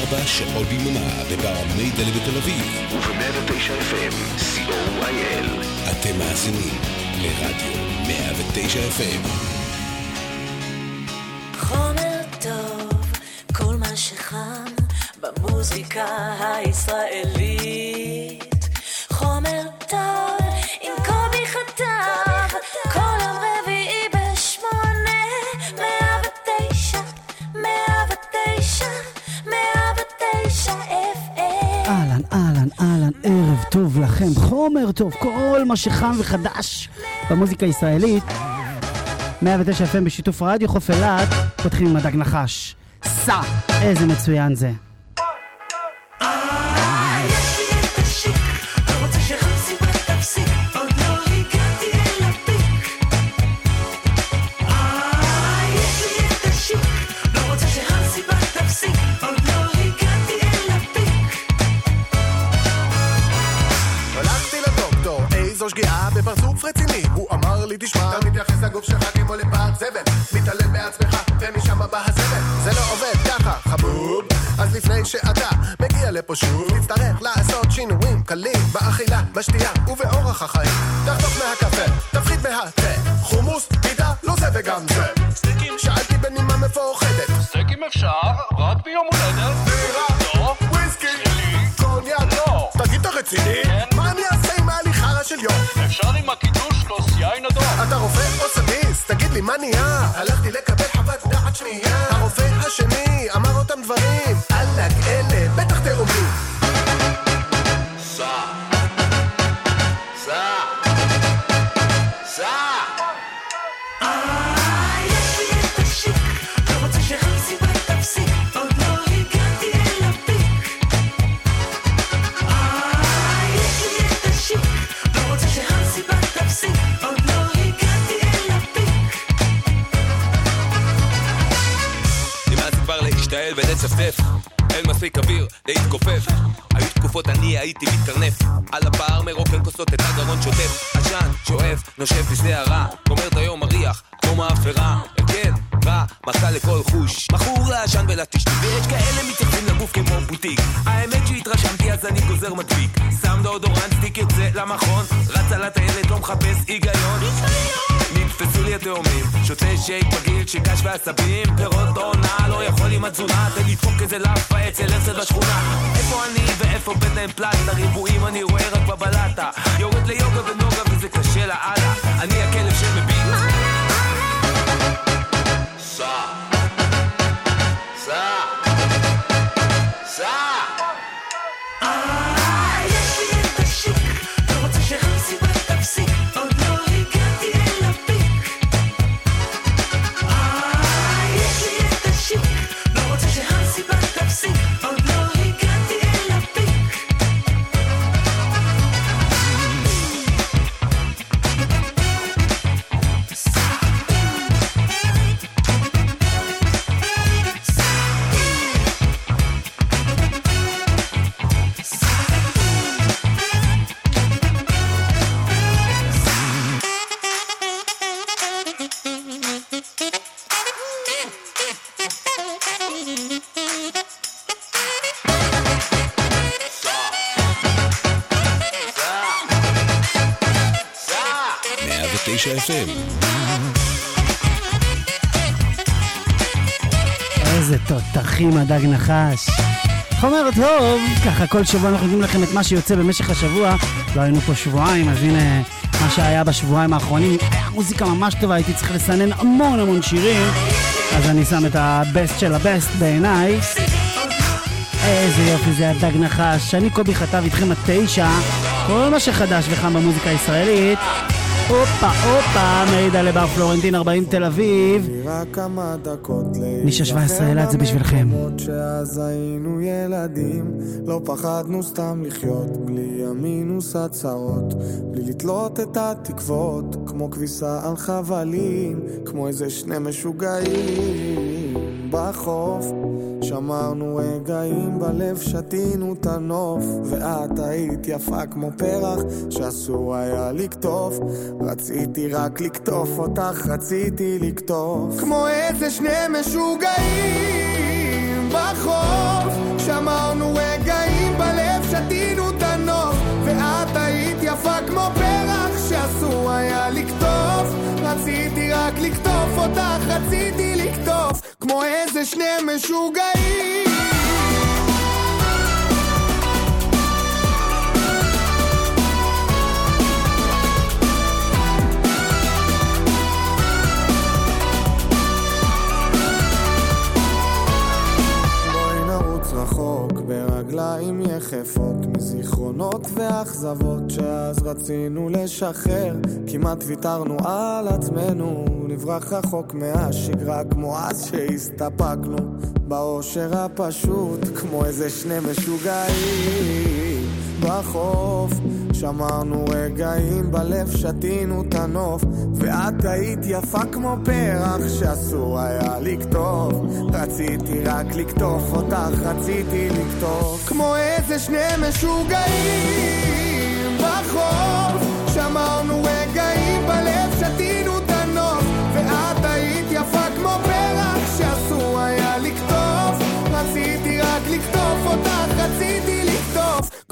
24 שעות ביממה בבר המיידלה בתל אביב. וב-109 FM, co.il. אתם מאזינים לרדיו 109 FM. חומר טוב, כל מה שחם במוזיקה הישראלית. חומר טוב, כל מה שחם וחדש במוזיקה הישראלית. 109 FM בשיתוף רדיו חוף אילת, פותחים עם הדג נחש. סע, איזה מצוין זה. לגוף שלך כמו לפח זבל מתעלם בעצמך ומשם בא הזבל זה לא עובד ככה חבוב אז לפני שאתה מגיע לפה שוב תצטרך לעשות שינויים קלים באכילה, בשתייה ובאורח החיים תחתוך מהקפה, תפחית מהתה חומוס, פיתה, לא זה וגם זה שאלתי בנימה מפוחדת סטייקים אפשר, רק ביום הולדת. בירה, לא. וויסקי, שלי. קוניאק, לא. תגיד, אתה רציני? כן. לי, מה נהיה? הלכתי לקבל חוות דעת שנייה. הרופא השני אמר אותם דברים. עלק אלה, בטח תאומים. סע. להתכופף היו תקופות אני הייתי מתקרנף. על הבר מרוקן כוסות את הגרון שוטף. עשן, שואף, נושף בשדה הרע. גומר את היום מריח, כמו מאפרה. הרגל, רע, מסע לכל חוש. מכור לעשן ולטשטוש ויש כאלה מתייחסים לגוף כמו בוטיק. האמת שהתרשמתי אז אני גוזר מדביק. שם דאודורנט stick יוצא למכון. רץ על הטיילת לא מחפש היגיון. נתפסו לי התאומים שותה שייק בגיל שקש ועשבים פירות עונה לא יכול עם התזונה תן לדפוק איזה לאפה אצל הרצל בשכונה. איפה אני ואיפה בטן פלטה? ריבועים אני רואה רק בבלטה. יורד ליוגה ונוגה וזה קשה לאללה. אני הכלב שמביט. סע. 109 FM. איזה תותחים הדג נחש. חומר טוב, ככה כל שבוע אנחנו נותנים לכם את מה שיוצא במשך השבוע. לא היינו פה שבועיים, אז הנה מה שהיה בשבועיים האחרונים. מוזיקה ממש טובה, הייתי צריך לסנן המון המון שירים. אז אני שם את הבסט של הבסט בעיניי. איזה יופי זה הדג נחש. אני קובי חטב איתכם עד תשע. כל מה שחדש וחם במוזיקה הישראלית. הופה, הופה, מידע לבר פלורנטין 40 תל אביב. נישה 17 אילת זה בשבילכם. שאז היינו ילדים, לא פחדנו סתם לחיות, בלי המינוס הצרות, בלי לתלות את התקוות, כמו כביסה על חבלים, כמו איזה שני משוגעים בחוף. שמרנו רגעים בלב, שתינו את הנוף, ואת היית יפה כמו פרח, שאסור היה לקטוף. רציתי רק לקטוף אותך, רציתי לקטוף. כמו איזה שני משוגעים בחוף, שמרנו רגעים בלב, שתינו את הנוף, ואת היית יפה כמו פרח, שאסור היה לקטוף. רציתי רק לקטוף אותך, רציתי לקטוף. כמו איזה שני משוגעים. רחוק ברגליים יחפות. ואכזבות שאז רצינו לשחרר. כמעט ויתרנו על עצמנו נברח רחוק מהשגרה כמו אז שהסתפקנו. באושר הפשוט כמו איזה שני משוגעים בחוף. שמרנו רגעים בלב, שתינו את הנוף. ואת היית יפה כמו פרח שאסור היה לקטוף רציתי רק לקטוף אותך, רציתי לקטוף. כמו איזה שני משוגעים בחוף.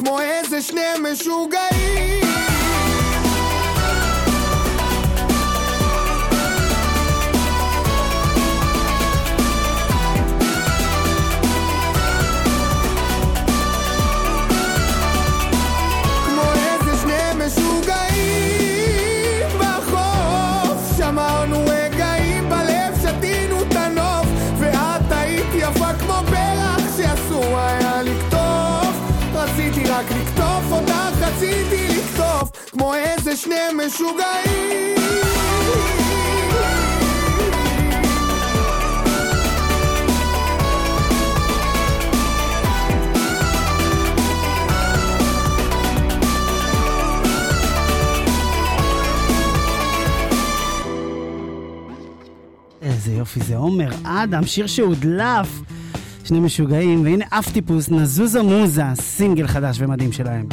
כמו איזה שני משוגעים. איזה שני משוגעים איזה יופי זה עומר אדם, שיר שהודלף. שני משוגעים, והנה אף טיפוס, נזוזה מוזה, סינגל חדש ומדהים שלהם.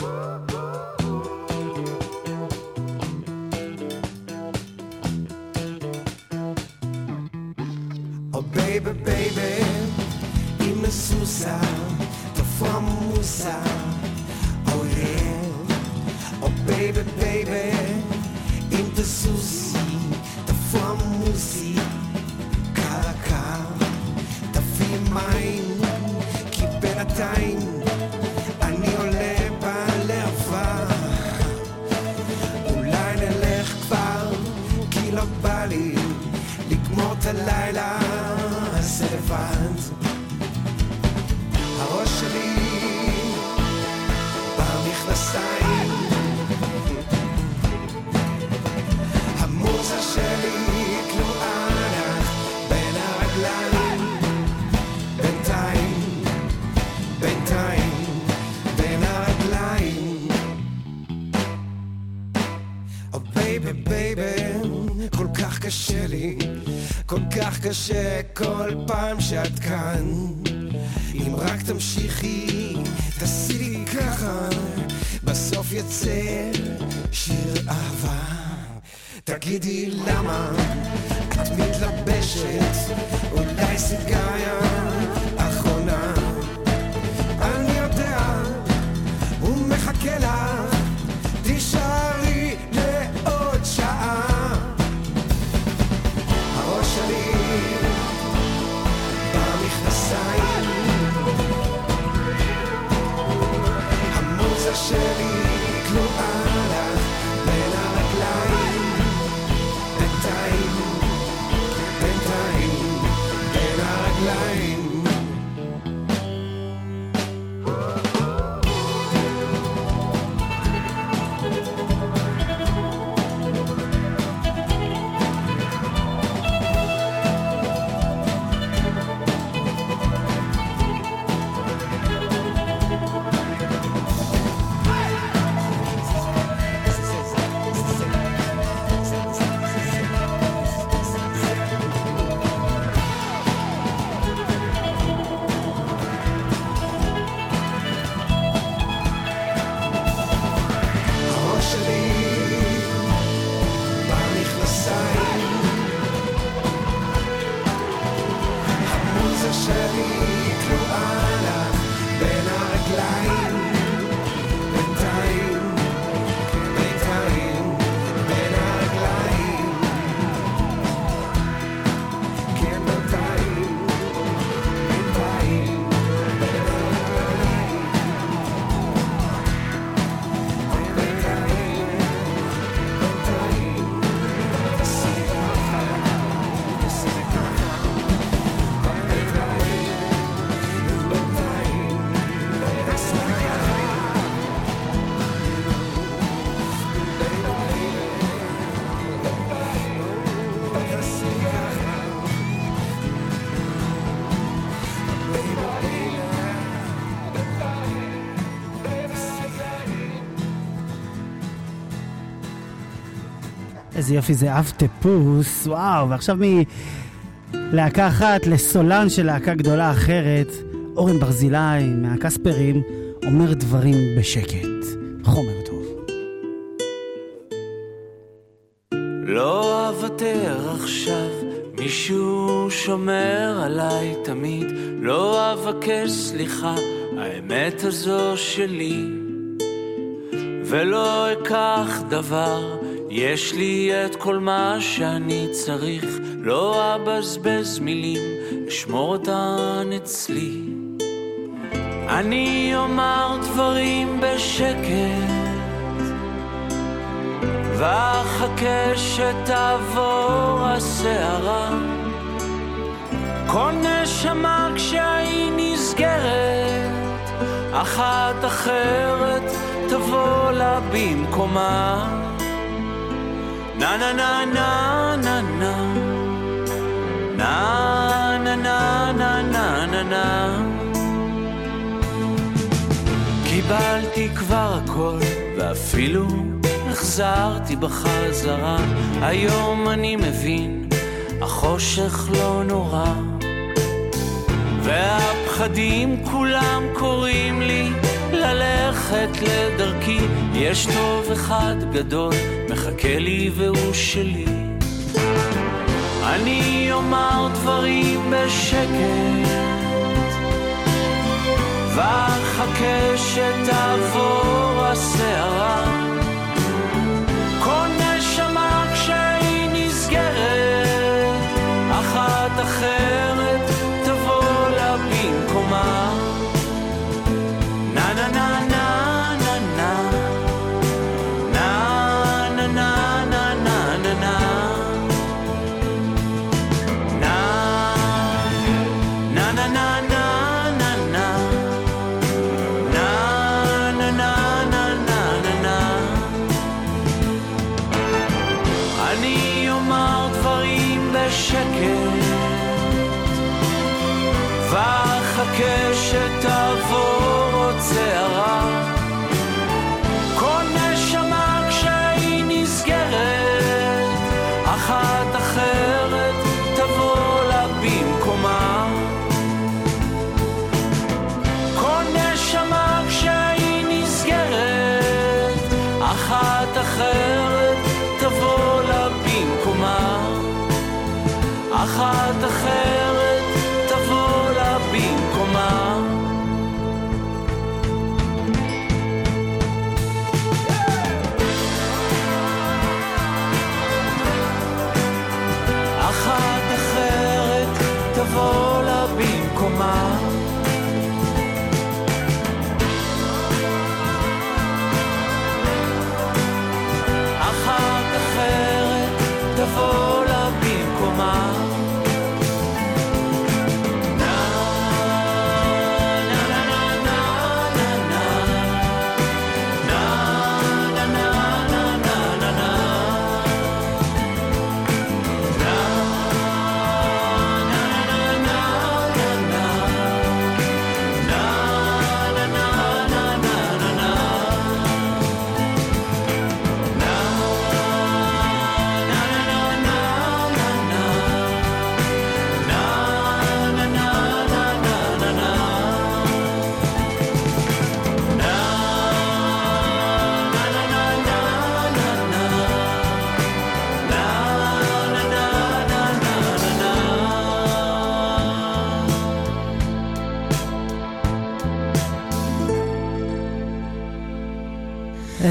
איזה יופי זה אב טיפוס, וואו, ועכשיו מלהקה אחת לסולן של להקה גדולה אחרת, אורן ברזילי מהקספרים, אומר דברים בשקט. חומר טוב. לא אוותר עכשיו, מישהו שומר עליי תמיד, לא אבקש סליחה, האמת הזו שלי. ולא אקח דבר, יש לי את כל מה שאני צריך, לא אבזבז מילים, אשמור אותן אצלי. אני אומר דברים בשקט. ואחכה שתעבור הסערה. כל נשמה כשהיא נסגרת, אחת אחרת תבוא לה במקומה. נה נה נה נה נה נה נה נה נה נה נה נה נה קיבלתי כבר הכל ואפילו החזרתי בחזרה. היום אני מבין החושך לא נורא. והפחדים כולם קוראים לי ללכת לדרכי. יש טוב אחד גדול מחכה לי והוא שלי. אני אומר דברים בשקט ואחכה שתעבור הסערה Cause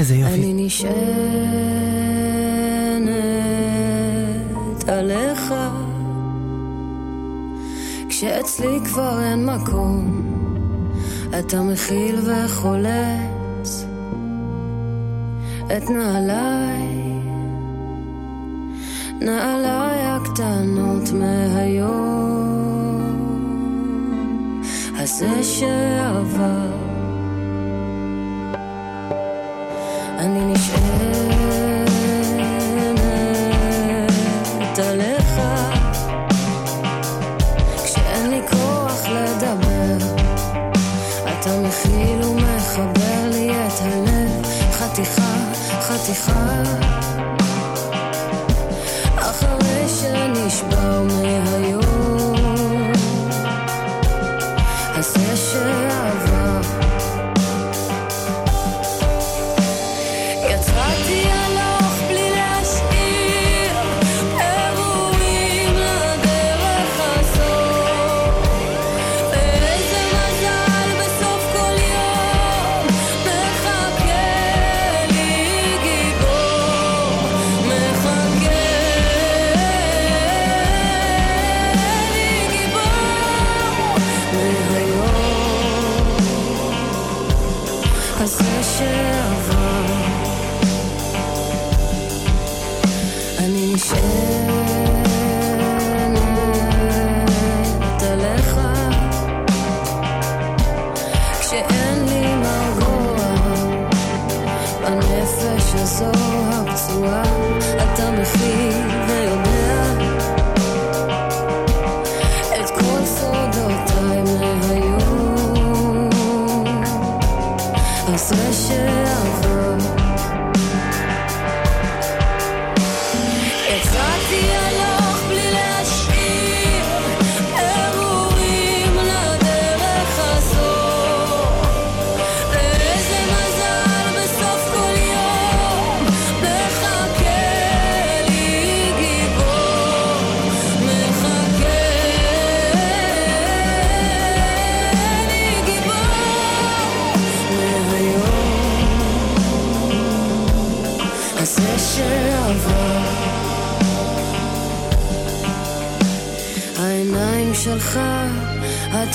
איזה יופי. אני נשענת עליך. כשאצלי כבר אין מקום אתה מכיל וחולץ את נעליי. נעליי הקטנות מהיום. הזה שעבר If I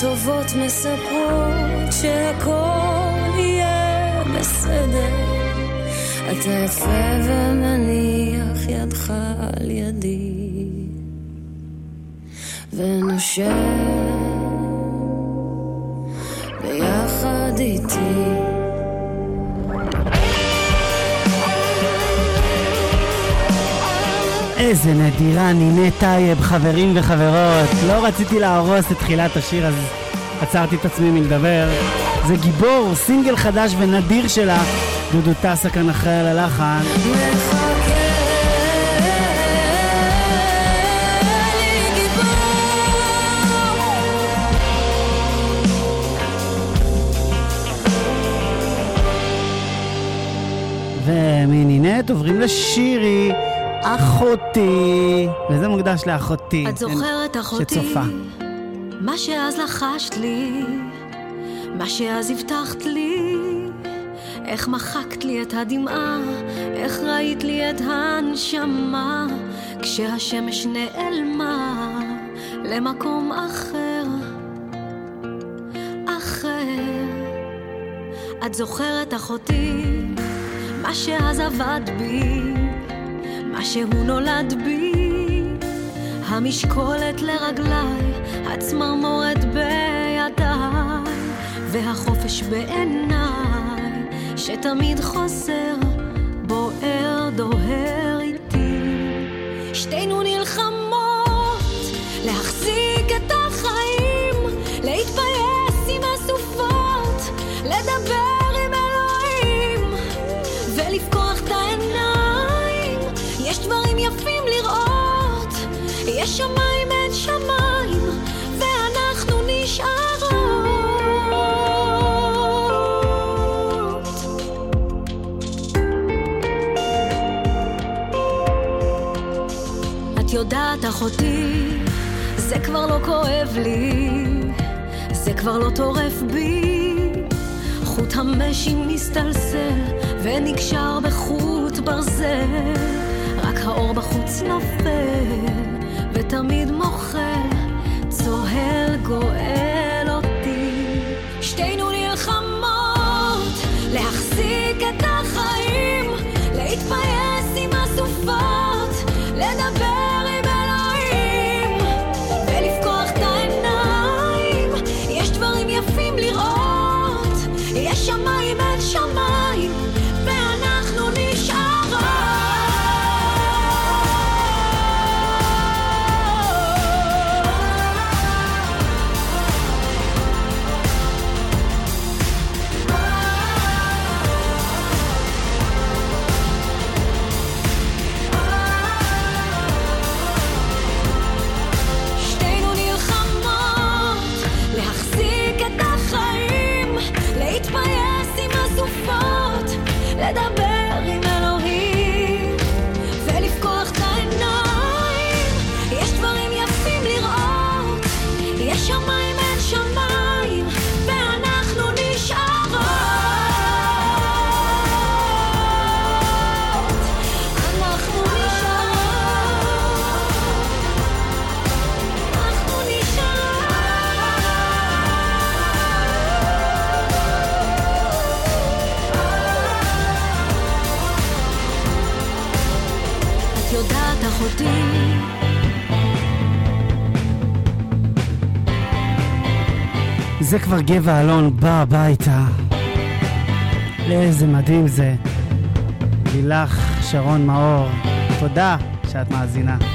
הטובות מספרות שהכל יהיה בסדר. אתה יפה ומניח ידך על ידי. ונושם ביחד איתי איזה נדירה, נינה טייב, חברים וחברות. לא רציתי להרוס את תחילת השיר, אז עצרתי את עצמי מלדבר. זה גיבור, סינגל חדש ונדיר שלה. דודו טסה כאן אחראי על הלחן. ומנינט עוברים לשירי, אחותי. וזה מוקדש לאחותי. את זוכרת, אחותי, שצופה. מה שאז לחשת לי, מה שאז הבטחת לי, איך מחקת לי את הדמעה, איך ראית לי את הנשמה, כשהשמש נעלמה למקום אחר, אחר. את זוכרת, אחותי, מה שאז עבד בי, מה שהוא נולד בי, המשקולת לרגליי, הצמרמורת בידיי, והחופש בעיניי, שתמיד חוזר, בוער, דוהר איתי. שתינו יש שמיים אין שמיים, ואנחנו נשארות. את יודעת, אחותי, זה כבר לא כואב לי, זה כבר לא טורף בי. חוט המשי מסתלסל ונקשר בחוט ברזל, רק האור בחוץ נופל, ותמיד מוחל, צוהל גואל כבר גבע אלון בא הביתה. לאיזה מדהים זה. לילך שרון מאור, תודה שאת מאזינה.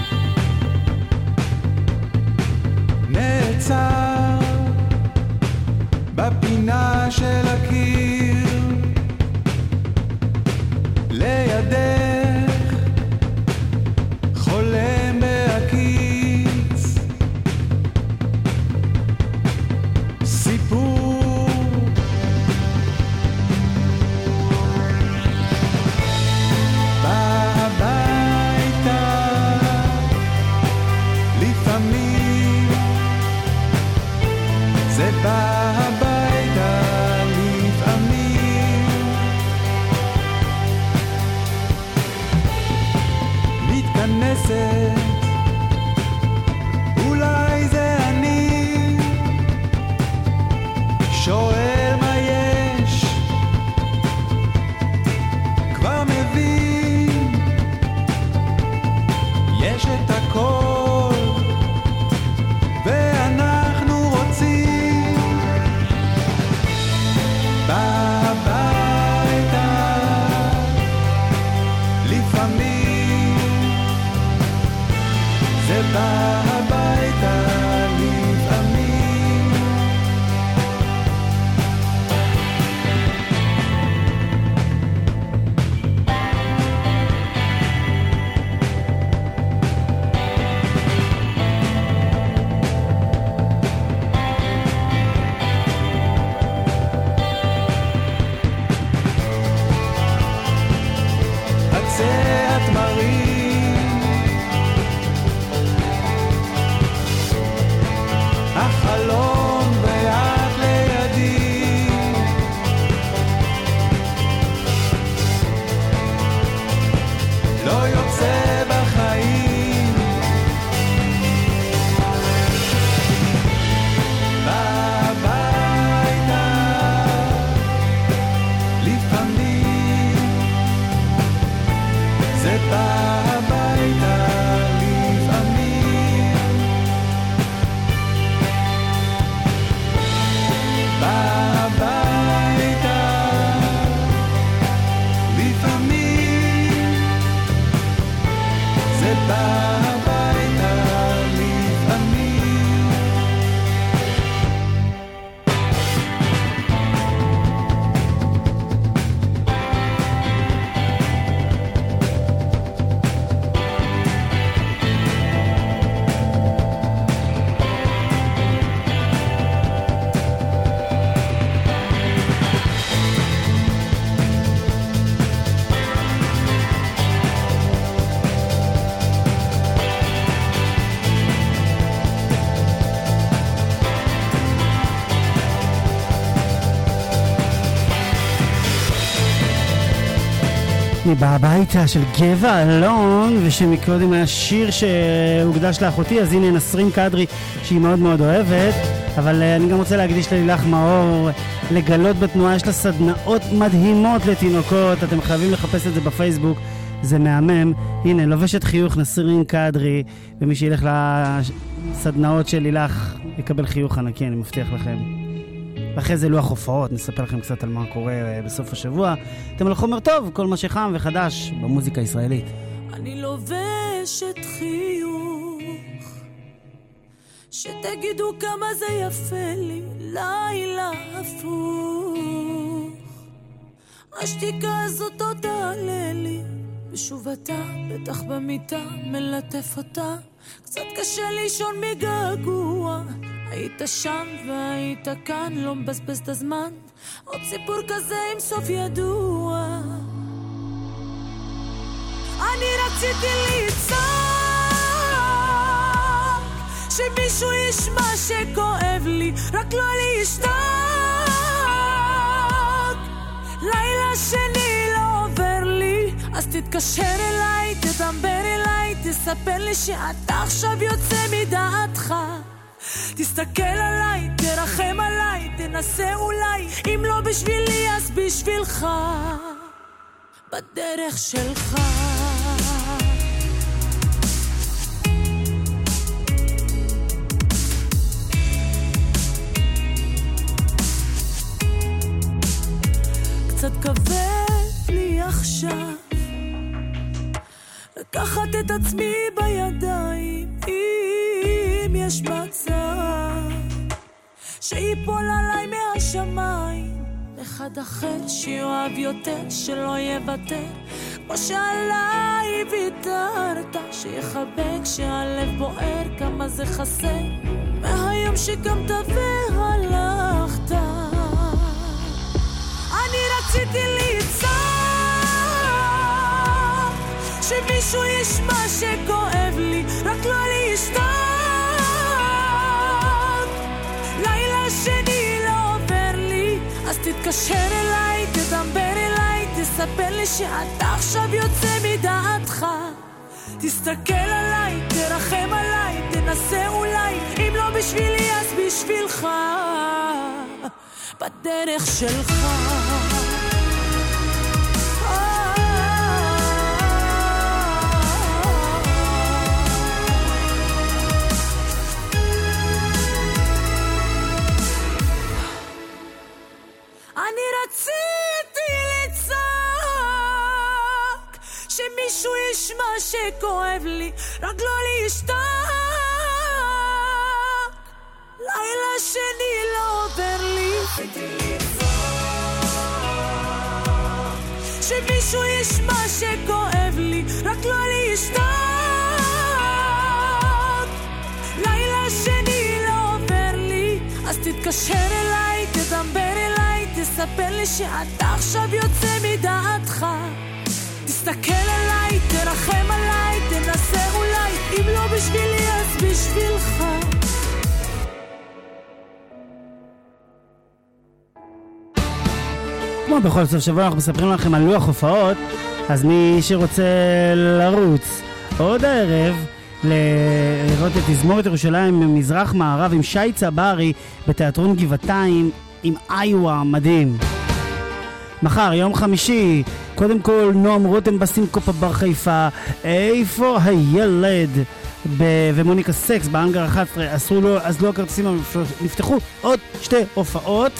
מבא הביתה של גבע אלון, ושמקודם היה שיר שהוקדש לאחותי, אז הנה נסרין קדרי, שהיא מאוד מאוד אוהבת. אבל אה, אני גם רוצה להקדיש ללילך מאור, לגלות בתנועה, יש לה סדנאות מדהימות לתינוקות, אתם חייבים לחפש את זה בפייסבוק, זה מהמם. הנה, לובשת חיוך נסרין קדרי, ומי שילך לסדנאות של לילך יקבל חיוך ענקי, אני מבטיח לכם. ואחרי זה לוח הופעות, נספר לכם קצת על מה קורה אה, בסוף השבוע. אתם על חומר טוב, כל מה שחם וחדש במוזיקה הישראלית. אני לובשת חיוך, שתגידו כמה זה יפה לי, לילה הפוך. השתיקה הזאת עוד תעלה לי, ושוב אתה בטח במיטה מלטף אותה. קצת קשה לישון מגעגוע, היית שם והיית כאן, לא מבזבז את הזמן. עוד סיפור כזה עם סוף ידוע. אני רציתי לצעוק, שמישהו ישמע שכואב לי, רק לא לשתוק. לילה שני לא עובר לי, אז תתקשר אליי, תדבר אליי, תספר לי שאתה עכשיו יוצא מדעתך. תסתכל עליי, תרחם עליי, תנסה אולי, אם לא בשבילי אז בשבילך, בדרך שלך. קצת כבד לי עכשיו. לקחת את עצמי בידיים אם יש מצב. שיפול עליי מהשמיים. אחד אחר שיאהב יותר, שלא יוותר, כמו שעליי ויתרת, שיחבק כשהלב בוער, כמה זה חסר, מהיום שקמת והלכת. אני רציתי לצעוק, שמישהו ישמע שכואב תתקשר אליי, תדבר אליי, תספר לי שאתה עכשיו יוצא מדעתך. תסתכל עליי, תרחם עליי, תנסה אולי, אם לא בשבילי אז בשבילך. בדרך שלך. שאתה עכשיו יוצא מדעתך. תסתכל עליי, תרחם עליי, תנסה אולי, אם לא בשבילי אז בשבילך. כמו בכל סוף שבוע אנחנו מספרים לכם על לוח הופעות, אז מי שרוצה לרוץ עוד הערב לראות את תזמורת ירושלים ממזרח מערב עם שי צברי בתיאטרון גבעתיים עם איווה מדהים. מחר, יום חמישי, קודם כל נועם רותם בסינקופה בר חיפה, איפה הילד? ב- ומוניקה סקס באנגר 11, אסרו לו, אז לא הכרטיסים נפתחו עוד שתי הופעות.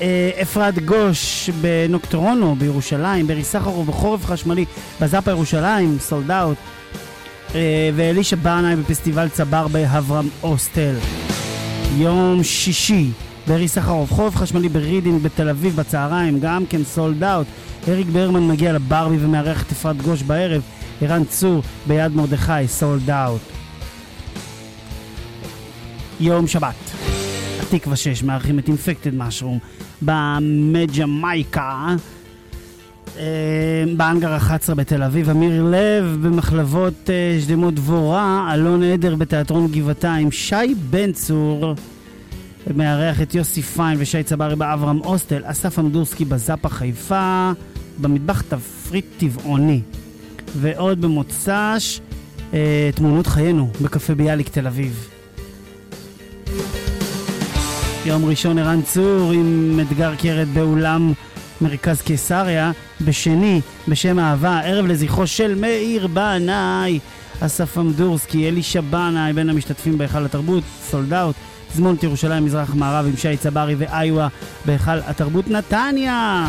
אה, אפרת גוש בנוקטרונו בירושלים, ברי סחרוב בחורף חשמלי בזאפה ירושלים, סולד אאוט, ואלישע בנאי בפסטיבל צבר ב Abraham Hostel. יום שישי, ברי סחרוב, חורף חשמלי ברידינג בתל אביב בצהריים, גם כן sold out. אריק ברמן מגיע לברבי ומארח את אפרת גוש בערב, ערן צור ביד מרדכי, sold out. יום שבת. התקווה 6 מארחים את Infected Mushroom במג'מייקה, אה, באנגר 11 בתל אביב, אמיר לב במחלבות אה, שדמות דבורה, אלון עדר בתיאטרון גבעתיים, שי בן צור מארח את יוסי פיין ושי צברי באברהם אוסטל, אסף אמדורסקי בזאפה חיפה, במטבח תפריט טבעוני. ועוד במוצ"ש, אה, תמונות חיינו בקפה ביאליק תל אביב. יום ראשון ערן צור עם אתגר קרת באולם מרכז קיסריה. בשני, בשם אהבה, ערב לזכרו של מאיר בנאי, אסף אמדורסקי, אלישע בנאי, בין המשתתפים בהיכל התרבות, סולד אאוט, זמונת ירושלים מזרח מערב עם שי צברי ואיווה בהיכל התרבות נתניה.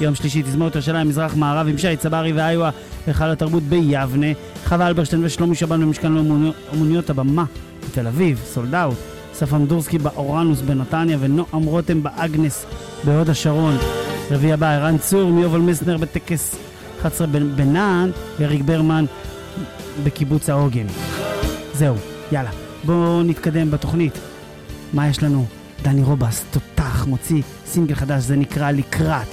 יום שלישי, תזמורת ירושלים מזרח מערב עם שי צברי ואיווה בהיכל התרבות ביבנה. חווה אלברשטיין ושלומי שבן במשכן לאומניות הבמה בתל אביב, סולד אאוט. אסף אמדורסקי באורנוס בנתניה ונועם רותם באגנס בהוד השרון. רביעי הבא, ערן צור מיובל מסנר בטקס 11 בנען, ואריק ברמן בקיבוץ העוגן. זהו, יאללה, בואו נתקדם בתוכנית. מה יש לנו? דני רובס, תותח, מוציא סינגל חדש, זה נקרא לקראת.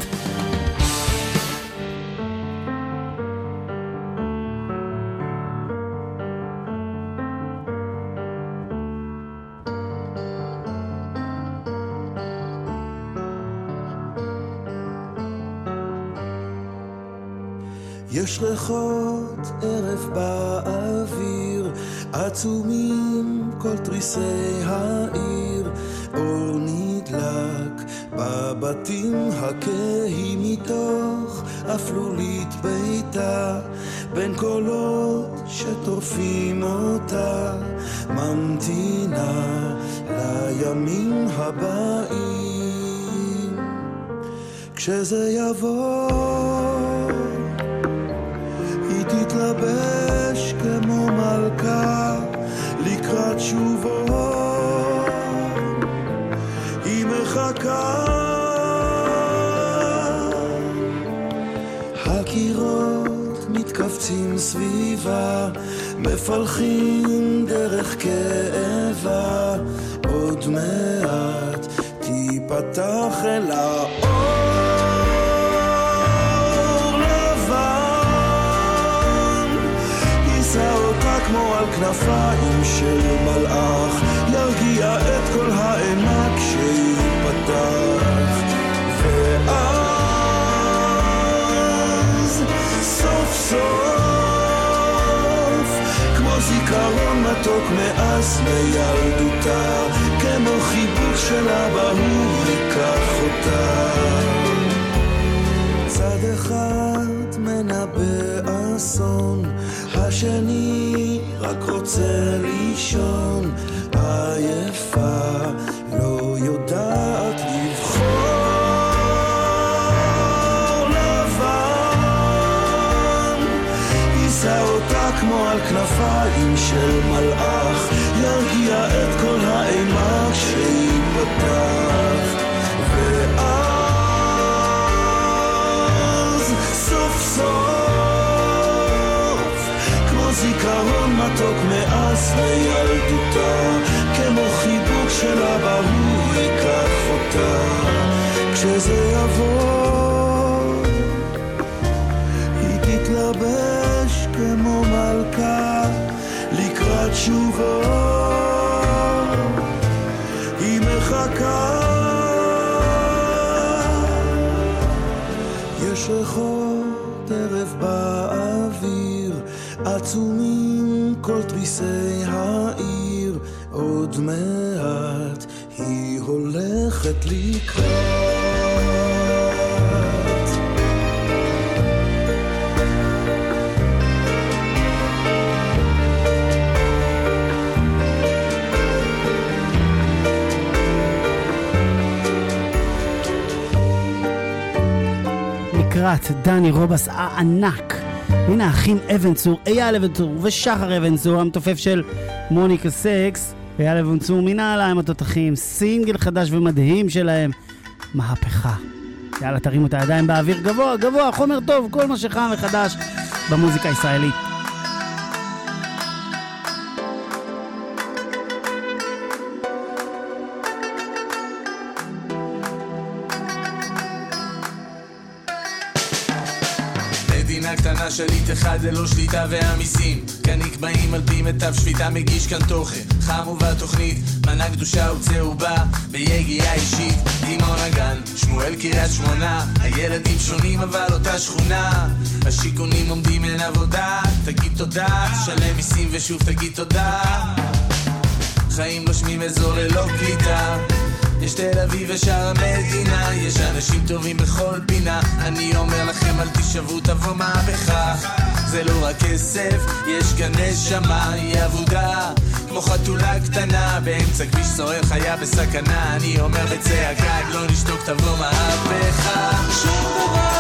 יש ריחות ערב באוויר, עצומים כל תריסי העיר, אור נדלק בבתים הכהים מתוך אפלולית ביתה, בין קולות שטורפים אותה, ממתינה לימים הבאים. כשזה יבוא היא התשובות, היא מחכה. הקירות מתכווצים סביבה, מפלחים דרך כאבה, עוד מעט תיפתח אל האור. כנפיים של מלאך, ירגיע את כל האימה כשיפתח. ואז סוף סוף, כמו זיכרון מתוק מאז מילדותה, כמו חיבוק של אבא הוא ייקח אותה. צד אחד מנבא אסון, השני רק רוצה לישון, עייפה, לא יודעת לבחור. יישא אותה כמו על כנפיים של מלאך, ירגיע את כל האימה כשיפתח. ואז סוף סוף, זיכרון מתוק מאז לילדותה, כמו חיבוק של אבא הוא ייקח אותה. כשזה יבוא, היא תתלבש כמו מלכה לקראת שובו. היא מחכה יש ריחות עצומים כל תריסי העיר, עוד מעט היא הולכת לקראת. לקראת דני רובס הענק. הנה האחים אבן צור, אייל אבן צור ושחר אבן צור, המתופף של מוניקה סקס. אייל אבן צור מנעליים התותחים, סינגל חדש ומדהים שלהם. מהפכה. יאללה, תרימו את הידיים באוויר גבוה, גבוה, חומר טוב, כל מה שחם וחדש במוזיקה הישראלית. אחד ללא שליטה והמיסים. כאן נקבעים על פי מיטב שפיטה מגיש כאן תוכן. חם ובתוכנית מנה קדושה וצהובה ביגיעה אישית. דימונה גן שמואל קריית שמונה. הילדים שונים אבל אותה שכונה. השיכונים עומדים אין עבודה. תגיד תודה שלם מיסים ושוב תגיד תודה. חיים נושמים אזור ללא קליטה. יש תל אביב ושאר המדינה. יש אנשים טובים בכל פינה. אני אומר לכם אל תישבו תבוא מהפכה זה לא רק כסף, יש כאן נשמה היא אבודה. כמו חתולה קטנה באמצע כביש סוער חיה בסכנה. אני אומר בצעקה אם לא נשתוק תבוא מהפכה. שום דבר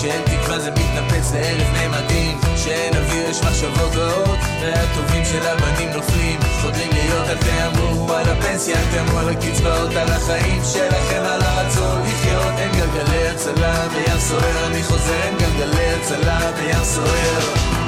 למושחתים שאין תקווה זה מתנפץ לאלף ממדים שאין אוויר יש מחשבות רעות והטובים של הבנים נופלים. חודרים להיות אל תאמרו על הפנסיה תאמרו על הקצבאות על החיים שלכם על הרצון לחיות. אין גלגלי הצלה בים סוער אני חוזר אין גלגלי הצלה בים סוער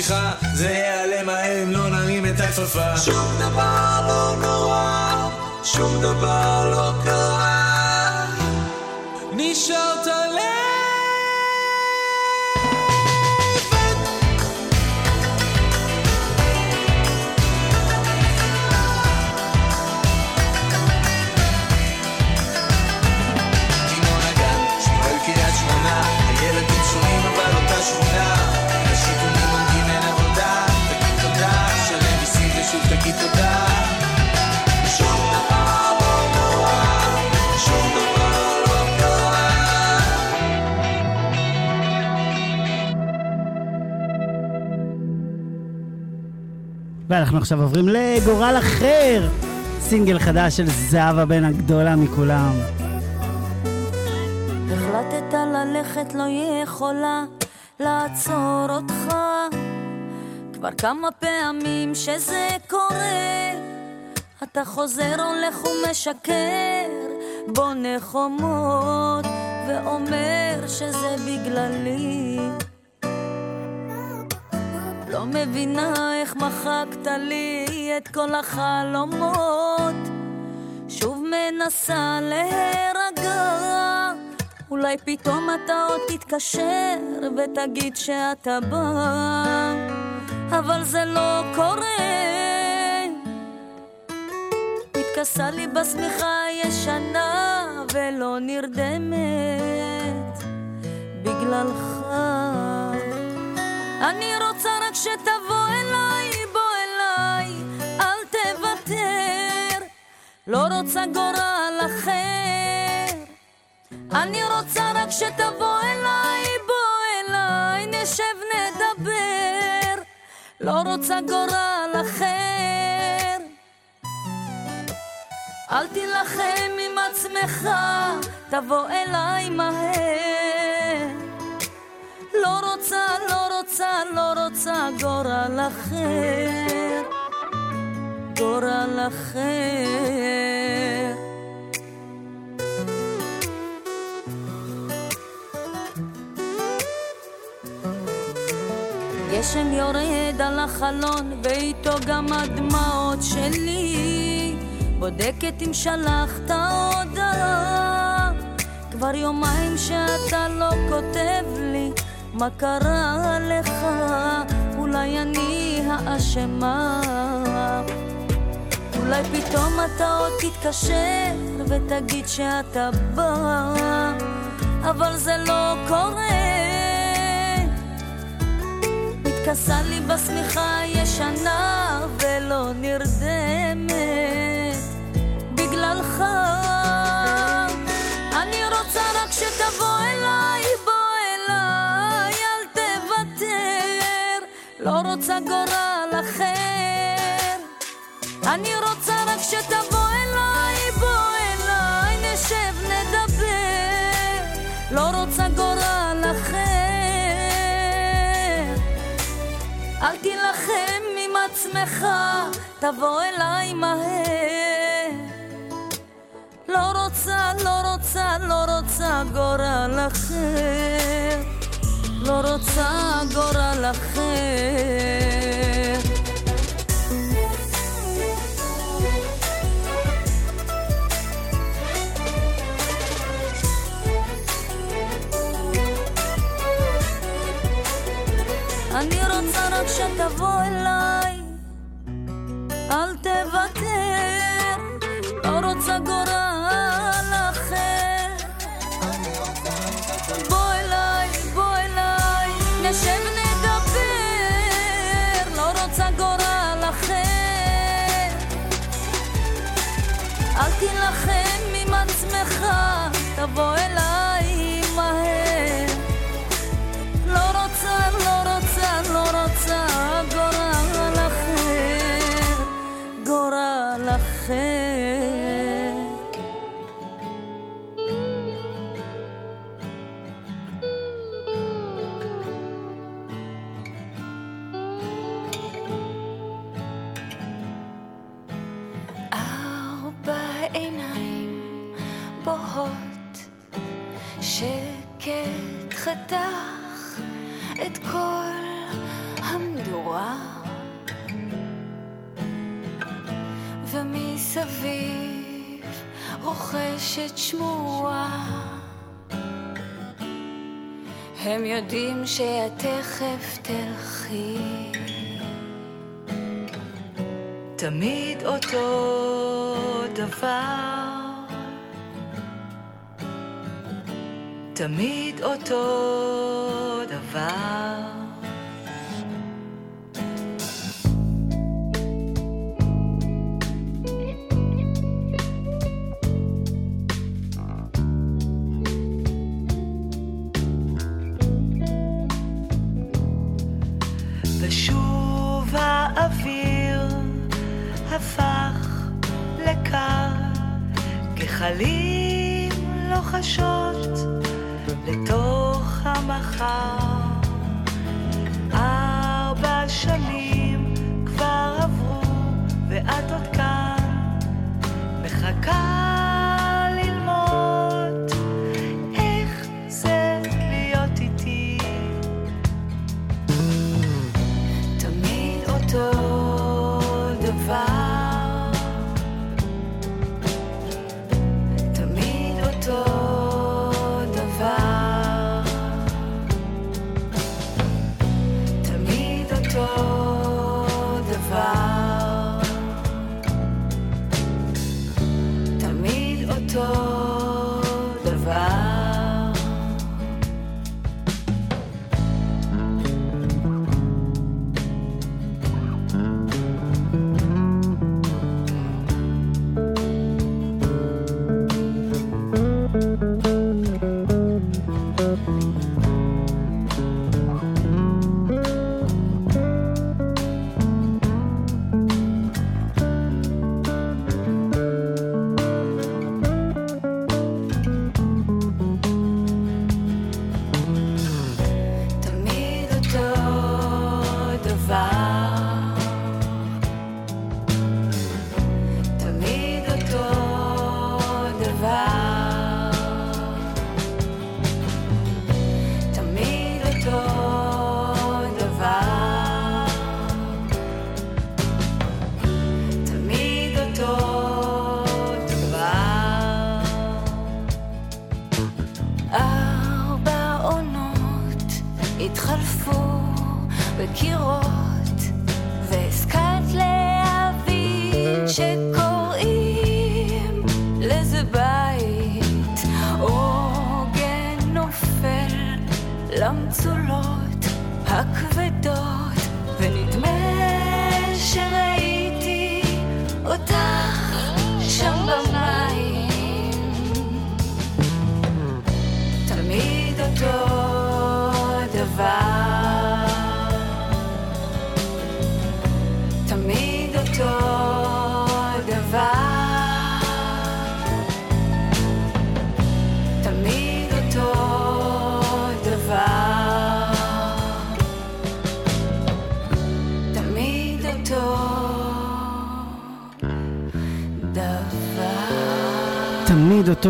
הבדיחה, זה ייעלם מהר אם לא נרים את הכפפה. שום דבר לא נורא, שום דבר לא קרה. נשארת ואנחנו עכשיו עוברים לגורל אחר, סינגל חדש של זהבה בן הגדולה מכולם. החלטת ללכת, לא יכולה לעצור אותך. כבר כמה פעמים שזה קורה, אתה חוזר, הולך ומשקר, בונה חומות, ואומר שזה בגללי. לא מבינה איך מחקת לי את כל החלומות. שוב מנסה להירגע. אולי פתאום אתה עוד תתקשר ותגיד שאתה בא. אבל זה לא קורה. מתכסה לי בשמיכה ישנה ולא נרדמת בגללך. אני רוצה רק שתבוא אליי, בוא אליי, אל תוותר. לא רוצה גורל אחר. אני רוצה רק שתבוא אליי, בוא אליי, נשב נדבר. לא רוצה גורל אחר. אל תילחם עם עצמך, תבוא אליי מהר. לא רוצה, לא רוצה, לא רוצה גורל אחר, גורל אחר. גשם יורד על החלון ואיתו גם הדמעות שלי. בודקת אם שלחת הודעה. כבר יומיים שאתה לא כותב מה קרה לך? אולי אני האשמה. אולי פתאום אתה עוד תתקשר ותגיד שאתה בא, אבל זה לא קורה. מתכסה לי בשמיכה ישנה ולא נרדמת בגללך. לא רוצה גורל אחר. אני רוצה רק שתבוא אליי, בוא אליי, נשב נדבר. לא רוצה גורל אחר. אל תילחם עם עצמך, תבוא אליי מהר. לא רוצה, לא רוצה, לא רוצה גורל אחר. לא רוצה גורל אחר. רוכשת שמועה. הם יודעים שאת תכף תלכי. תמיד אותו דבר. תמיד אותו דבר. גחלים לוחשות לתוך המחר. ארבע שנים כבר עברו ואת עוד כאן, מחכה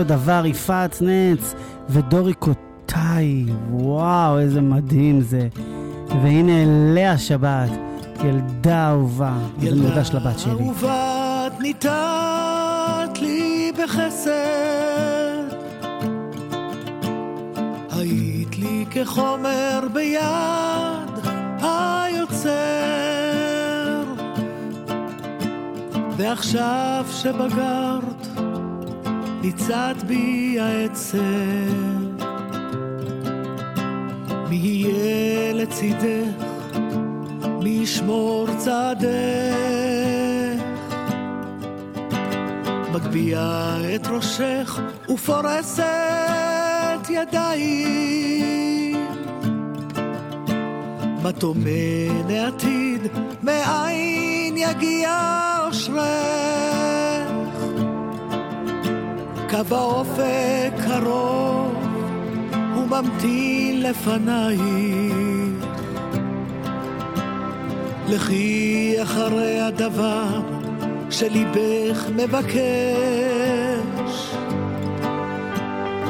אותו דבר, יפעת נץ ודורי קוטאי, וואו, איזה מדהים זה. והנה לאה שבת, ילדה אהובה, זה מוקדש לבת שלי. אהובה את ניתנת לי בחסד, היית לי כחומר ביד היוצר, ועכשיו שבגרת, ניצת בי העצר. מי יהיה לצידך? מי ישמור צעדך? מגביה את ראשך ופורסת ידיים. מה טומן העתיד, מאין יגיע אושרך? קו האופק קרוב, הוא ממתין לפנייך. לכי אחרי הדבר שליבך מבקש.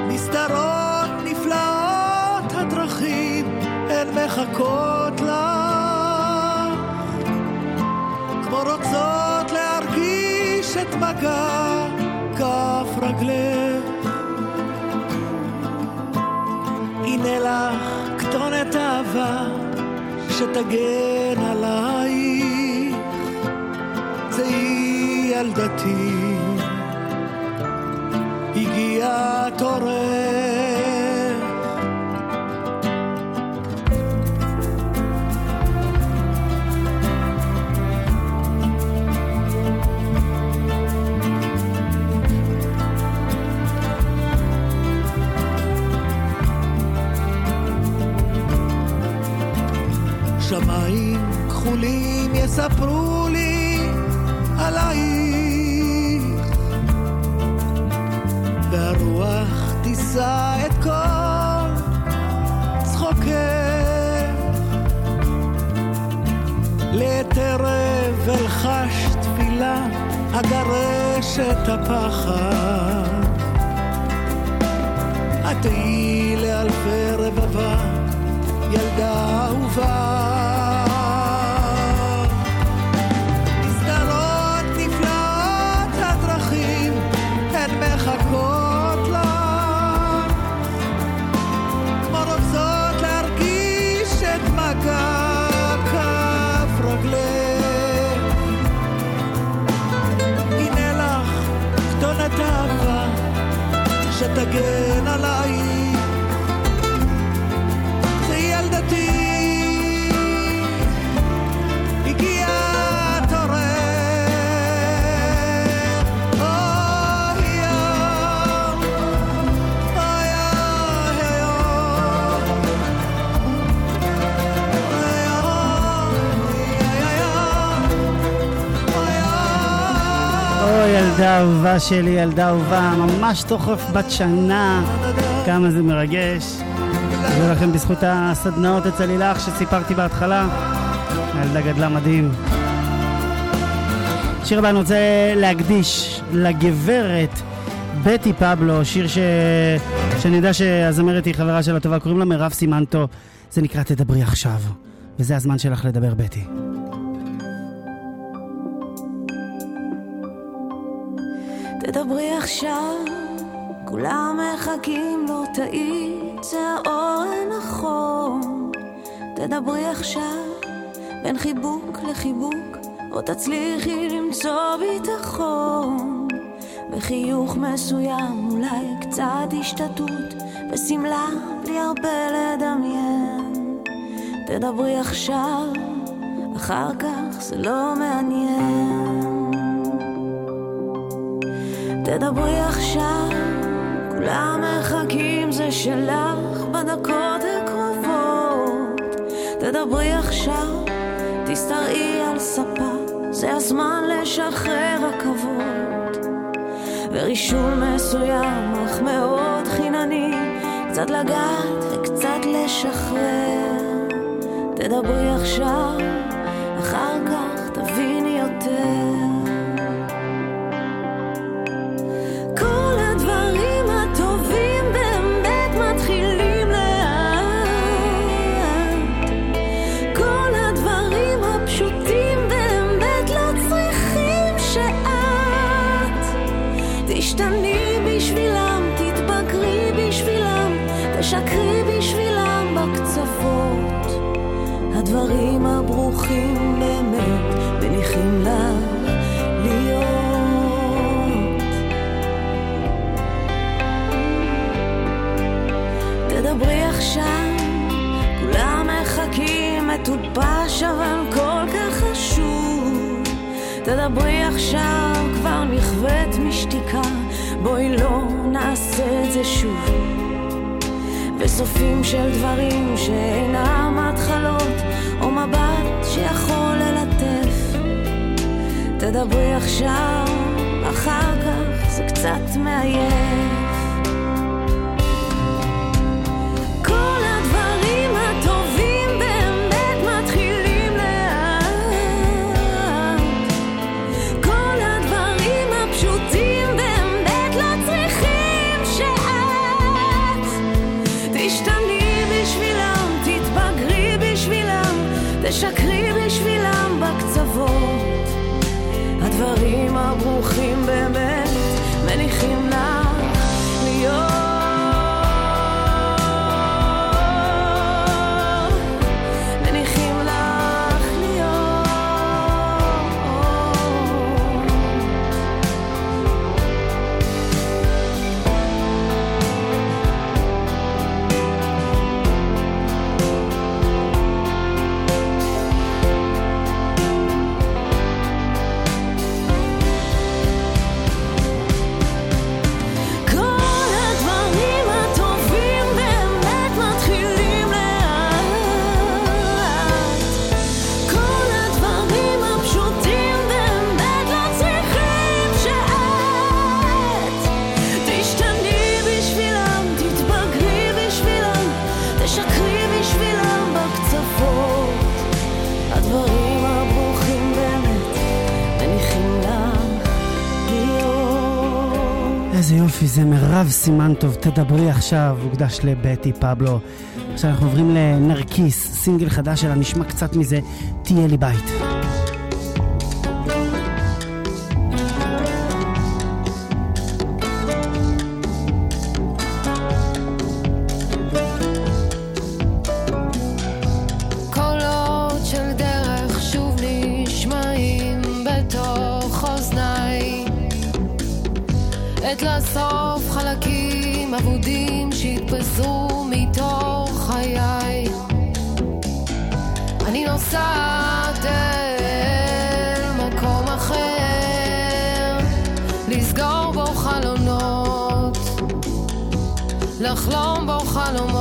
נסתרות נפלאות הדרכים, הן מחכות לך, כמו רוצות להרגיש את מגע רגלך. הנה לך כתונת אהבה שתגן עלייך. צאי ילדתי, הגיע תורך. יספרו לי עלייך והרוח תישא את כל צחוקך ערב אלחש תפילה אגרש את הפחד את תהיי לאלפי רבבה ילדה אהובה. שתגן ילדה אהובה שלי, ילדה אהובה, ממש תוכף בת שנה, כמה זה מרגש. זה לכם בזכות הסדנאות אצל לילך שסיפרתי בהתחלה. הילדה גדלה מדהים. שיר הבא אני רוצה להקדיש לגברת בטי פבלו, שיר ש... שאני יודע שהזמרת היא חברה שלה טובה, קוראים לה מירב סימנטו. זה נקרא תדברי עכשיו, וזה הזמן שלך לדבר, בטי. תדברי עכשיו, כולם מחכים, לא טעית, זה האור הנכון. תדברי עכשיו, בין חיבוק לחיבוק, או תצליחי למצוא ביטחון. בחיוך מסוים, אולי קצת השתתות, בשמלה בלי הרבה לדמיין. תדברי עכשיו, אחר כך זה לא מעניין. תדברי עכשיו, כולם מחכים, זה שלך בדקות הקרובות. תדברי עכשיו, תסתראי על ספה, זה הזמן לשחרר רכבות. ורישול מסוים, אך מאוד חינני, קצת לגעת וקצת לשחרר. תדברי עכשיו, אחר כך הדברים הברוכים באמת מניחים לך להיות. תדברי עכשיו, כולם מחכים, מטופש אבל כל כך חשוב. תדברי עכשיו, כבר נכווית משתיקה, בואי לא נעשה את זה שוב. וסופים של דברים שאינם התחלות, שיכול ללטף. תדברי עכשיו, אחר כך זה קצת מעייף. סימן טוב, תדברי עכשיו, הוקדש לבטי פבלו. עכשיו אנחנו עוברים לנרקיס, סינגל חדש שלה, נשמע קצת מזה, תהיה לי בית. קולות של אבודים שהתפזרו מתוך חיי. אני נוסעת אל מקום אחר לסגור בו חלונות לחלום בו חלומות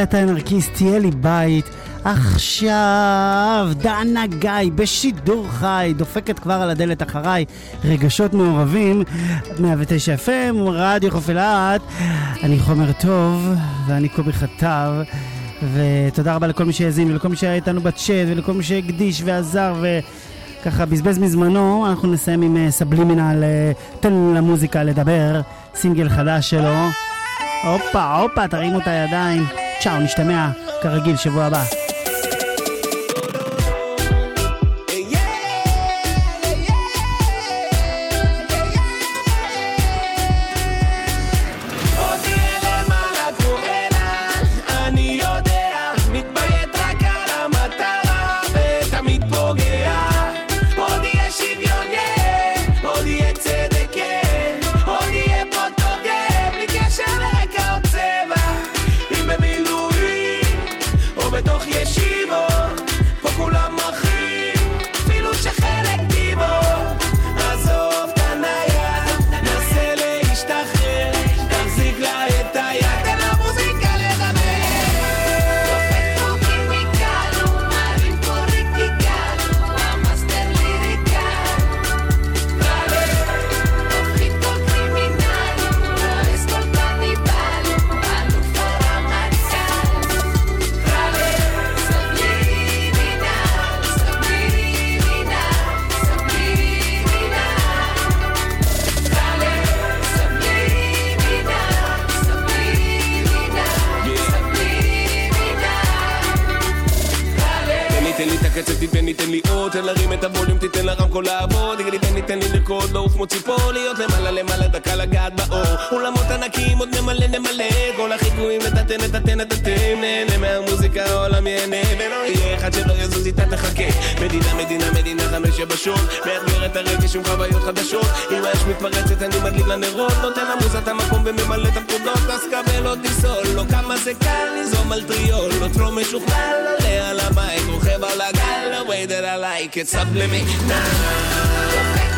זו הייתה נרקיס, תהיה לי בית. עכשיו, דנה גיא, בשידור חי, דופקת כבר על הדלת אחריי, רגשות מעורבים, 109 FM, רדיו חוף אילת. אני חומר טוב, ואני קובי חטב, ותודה רבה לכל מי שהאזין, ולכל מי שהיה איתנו בצ'אט, ולכל מי שהקדיש ועזר, וככה בזבז מזמנו. אנחנו נסיים עם אה, סבלימינל, אה, תן למוזיקה לדבר, סינגל חדש שלו. הופה, הופה, תרימו את הידיים. צ'או, נשתמע כרגיל שבוע הבא. לרמקול לעבוד, תגיד לי, תן לי, תן לי לרקוד, לעוף כמו ציפור, להיות למעלה למעלה, דקה לגעת באור. אולמות ענקיים, עוד נמלא נמלא, מדינה, מדינה, מדינה, חמש שבשות, מאתגר את הרגש עם חוויות חדשות, אם האש מתפרצת אני מדליק לנרות, נותן למוזה את המקום וממלא את הפקודות, אז קבל עוד דיסול, לא כמה זה קל ליזום על טריול, לא לא משוכלל, עולה על המייק, רוכב על הגל, way that I like it, סבלמי, נא